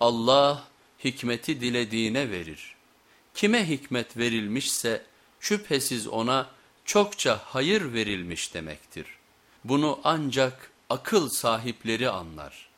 Allah hikmeti dilediğine verir. Kime hikmet verilmişse şüphesiz ona çokça hayır verilmiş demektir. Bunu ancak akıl sahipleri anlar.''